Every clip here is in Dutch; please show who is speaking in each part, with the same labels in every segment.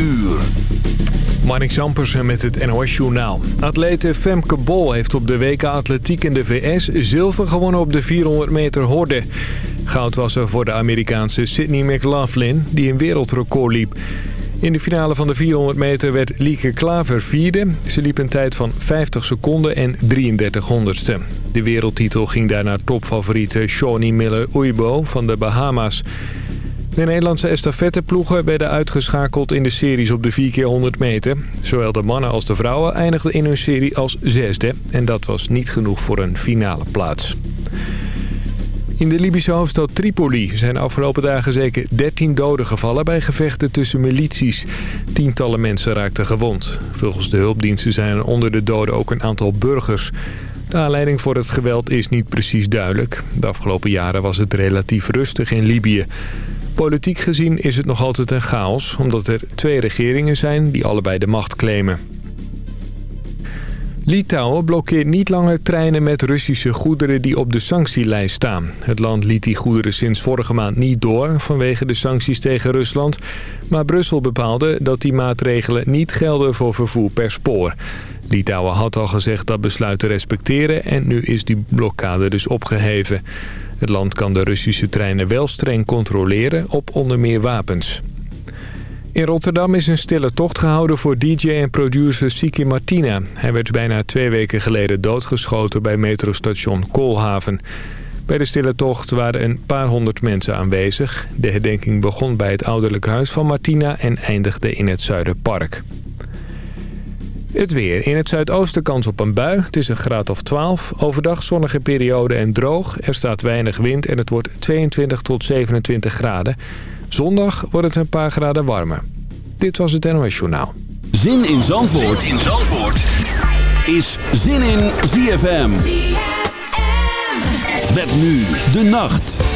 Speaker 1: uur.
Speaker 2: Marnik Zampersen met het NOS Journaal. Atlete Femke Bol heeft op de WK Atletiek in de VS zilver gewonnen op de 400 meter horde. Goud was er voor de Amerikaanse Sydney McLaughlin, die een wereldrecord liep. In de finale van de 400 meter werd Lieke Klaver vierde. Ze liep een tijd van 50 seconden en 33 honderdste. De wereldtitel ging daarna topfavoriete Shawnee Miller-Uibo van de Bahama's. De Nederlandse estafetteploegen werden uitgeschakeld in de series op de 4x100 meter. Zowel de mannen als de vrouwen eindigden in hun serie als zesde. En dat was niet genoeg voor een finale plaats. In de Libische hoofdstad Tripoli zijn afgelopen dagen zeker 13 doden gevallen bij gevechten tussen milities. Tientallen mensen raakten gewond. Volgens de hulpdiensten zijn er onder de doden ook een aantal burgers. De aanleiding voor het geweld is niet precies duidelijk. De afgelopen jaren was het relatief rustig in Libië. Politiek gezien is het nog altijd een chaos... omdat er twee regeringen zijn die allebei de macht claimen. Litouwen blokkeert niet langer treinen met Russische goederen die op de sanctielijst staan. Het land liet die goederen sinds vorige maand niet door vanwege de sancties tegen Rusland. Maar Brussel bepaalde dat die maatregelen niet gelden voor vervoer per spoor. Litouwen had al gezegd dat besluit te respecteren en nu is die blokkade dus opgeheven. Het land kan de Russische treinen wel streng controleren op onder meer wapens. In Rotterdam is een stille tocht gehouden voor DJ en producer Siki Martina. Hij werd bijna twee weken geleden doodgeschoten bij metrostation Koolhaven. Bij de stille tocht waren een paar honderd mensen aanwezig. De herdenking begon bij het ouderlijk huis van Martina en eindigde in het Zuiderpark. Het weer. In het zuidoosten kans op een bui. Het is een graad of 12. Overdag zonnige periode en droog. Er staat weinig wind en het wordt 22 tot 27 graden. Zondag wordt het een paar graden warmer. Dit was het NOS Journaal.
Speaker 1: Zin in Zandvoort, zin in Zandvoort. is Zin in ZFM. ZFM. Met nu de nacht.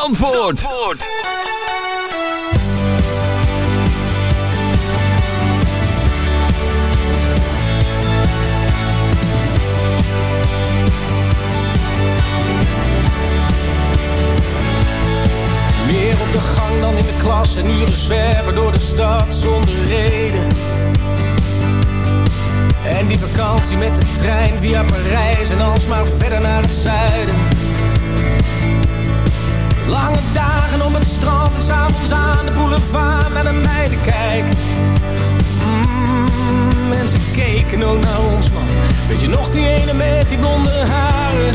Speaker 1: Zandvoort. Zandvoort.
Speaker 3: Meer op de gang dan in de klas en uren zwerven door de stad zonder reden. En die vakantie met de trein via Parijs en alsmaar verder naar het zuiden. Dagen op het strand en s'avonds aan de boulevard naar de meiden kijken. Mm, en ze keken ook naar ons man. Weet je nog die ene met die blonde haren?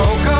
Speaker 3: Ook al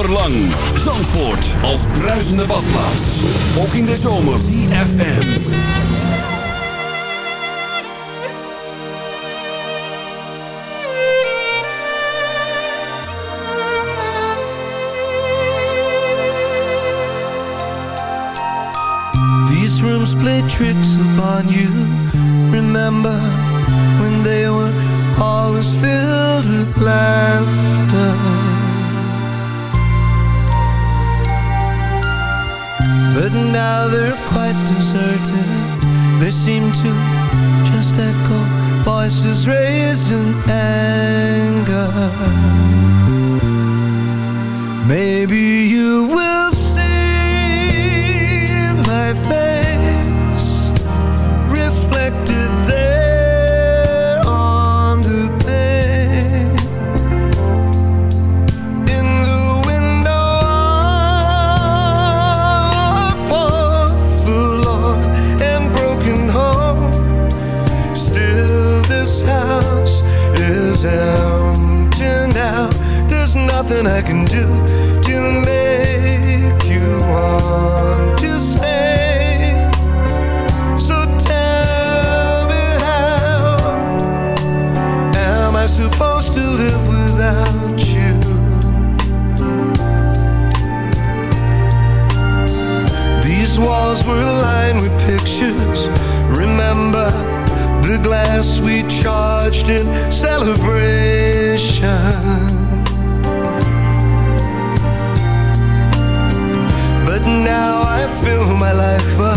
Speaker 1: zomerlang. Zandvoort als bruisende badplaats. Ook in de zomer. CFM.
Speaker 4: These rooms play tricks upon you to just echo voices raised in anger. to live without you. These walls were lined with pictures. Remember the glass we charged in celebration. But now I fill my life up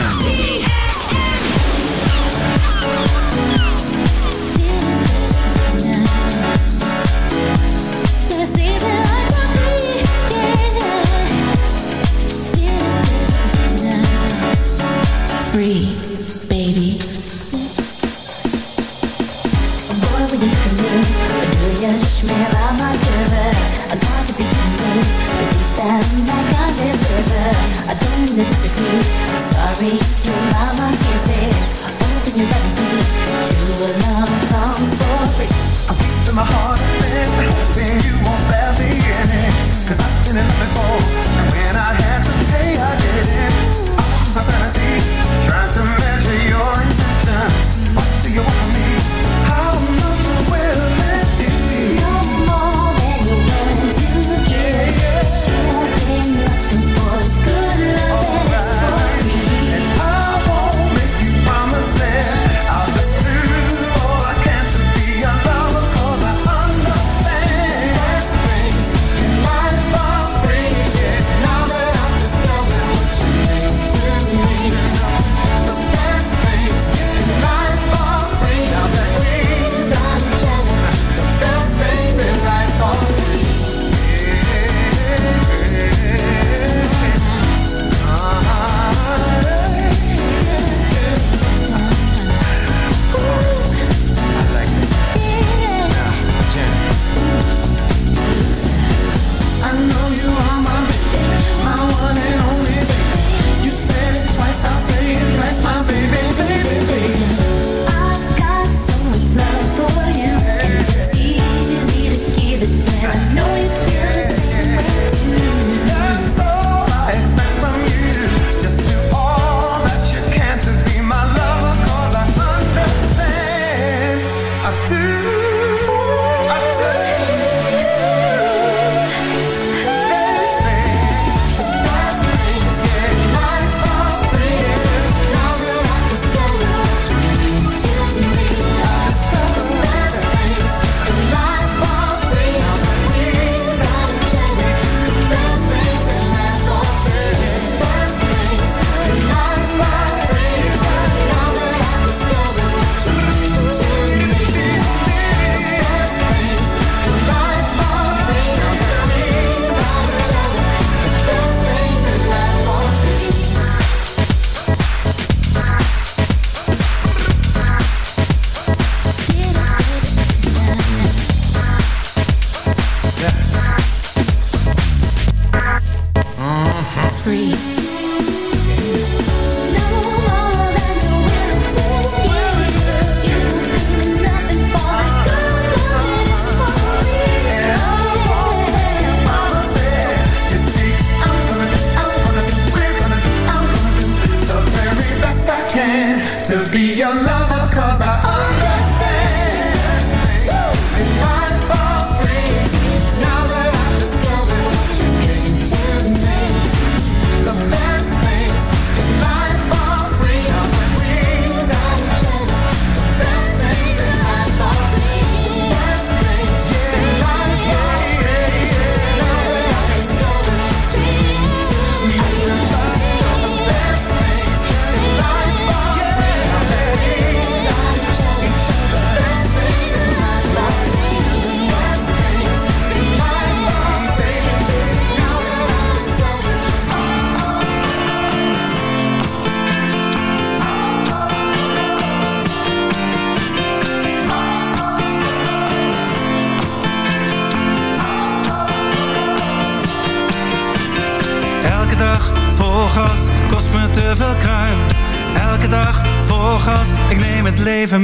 Speaker 5: ZFM.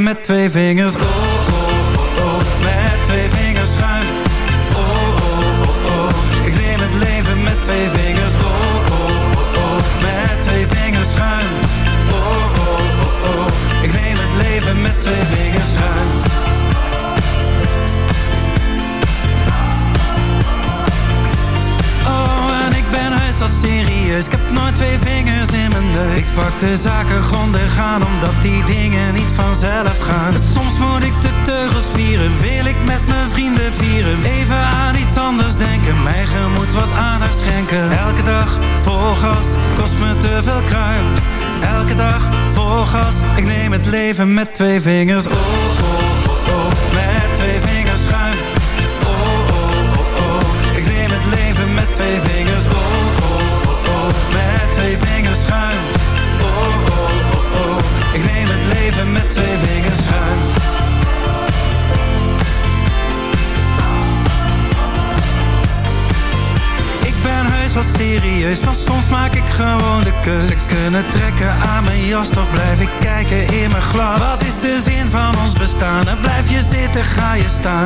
Speaker 5: Met twee vingers. Twee vingers. Oh, oh, oh, oh, met twee vingers schuim. Oh, oh, oh, oh, ik neem het leven met twee vingers. Oh, oh, oh, oh, met twee vingers schuim. Oh, oh, oh, oh, ik neem het leven met twee vingers schuim. Ik ben heus wel serieus, maar soms maak ik gewoon de keus. Ze kunnen trekken aan mijn jas, toch blijf ik kijken in mijn glas.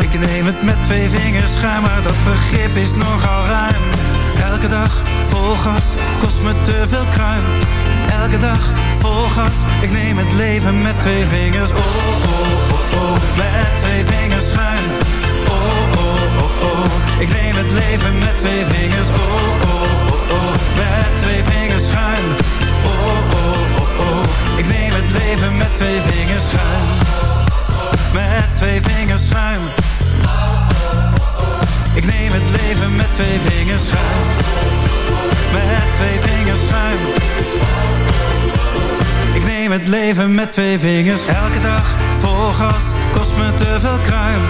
Speaker 5: Ik neem het met twee vingers schuim, maar dat begrip is nogal ruim. Elke dag vol gas, kost me te veel kruim. Elke dag vol gas, ik neem het leven met twee vingers. Oh, oh, oh, oh, met twee vingers schuim. Oh, oh, oh, oh, ik neem het leven met twee vingers. Oh, oh, oh, oh, met twee vingers schuim. Oh, oh, oh, oh, ik neem het leven met twee vingers schuim. Met twee vingers schuim. Ik neem het leven met twee vingers schuim. Met twee vingers schuim. Ik neem het leven met twee vingers. Elke dag vol gas, kost me te veel kruim.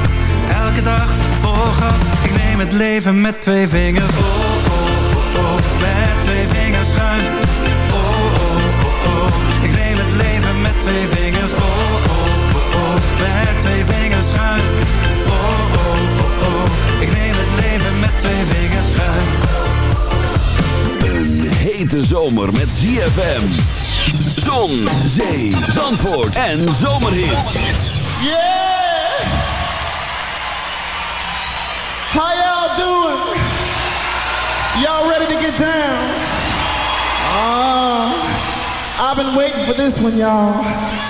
Speaker 5: Elke dag vol gas, ik neem het leven met twee vingers. Oh, oh, oh, oh, met twee vingers schuim. Ik neem het leven met twee vingers. Oh, met twee vingers schuim. Oh, oh, oh, oh, ik neem het leven met twee vingers schuim.
Speaker 1: Een hete zomer met ZFM. Zon, zee, zandvoort en zomerhits.
Speaker 6: Yeah! How y'all doing? Y'all ready to get down? Uh, I've been waiting for this one, y'all.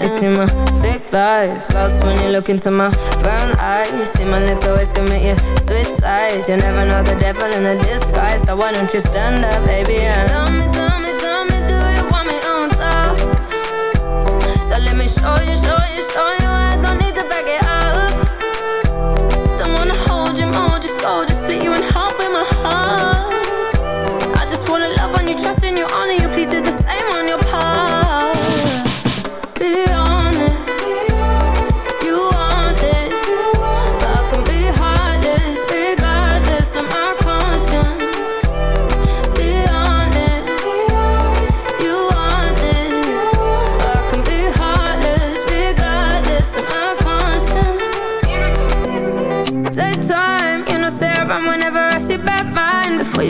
Speaker 6: You see my
Speaker 7: thick thighs. Lost when you look into my brown eyes. You see my lips always commit you switch sides You never know the devil in a disguise. So why don't you stand up, baby, yeah. Tell me, tell me, tell me, do you want me on top? So let me show you, show you, show you. I don't need to back it up. Don't wanna hold you, mold you, scold you, split you in half.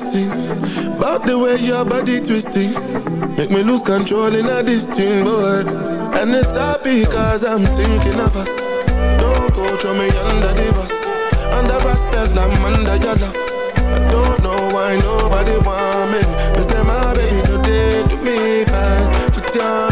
Speaker 8: them About the way your body twisting. Make me lose control in a thing, boy And it's happy cause I'm thinking of us. Don't go throw me under the bus. Under respect, I'm under your love. I don't know why nobody want me. Me say my baby no day do me bad. Put your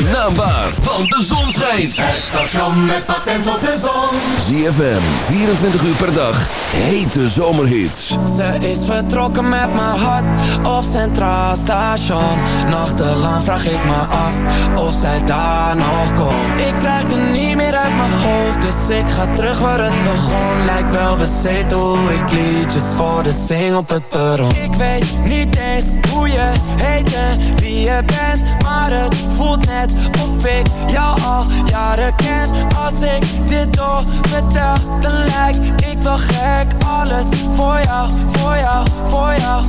Speaker 1: zijn naam waar, want de zon schijnt.
Speaker 9: Het station met patent op de zon.
Speaker 1: ZFM, 24 uur per dag, hete zomerhits.
Speaker 10: Ze is vertrokken met mijn hart op Centraal Station. Nachtelang vraag ik me af of zij daar nog komt. Ik krijg het niet meer uit mijn hoofd, dus ik ga terug waar het begon. Lijkt wel bezeten hoe ik liedjes voor de zing op het perron. Ik weet niet eens hoe je heet en wie je bent, het voelt net of ik jou al jaren ken. Als ik dit door vertel, dan lijk ik wel gek. Alles voor jou, voor jou, voor jou.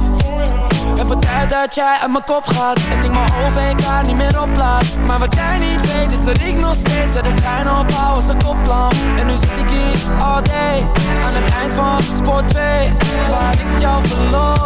Speaker 10: Het wordt tijd dat jij uit mijn kop gaat En ik mijn OVK niet meer oplaat Maar wat jij niet weet is dat ik nog steeds De schijn ophoud als een koplamp En nu zit ik hier all day Aan het eind van sport 2 Waar ik jou het oog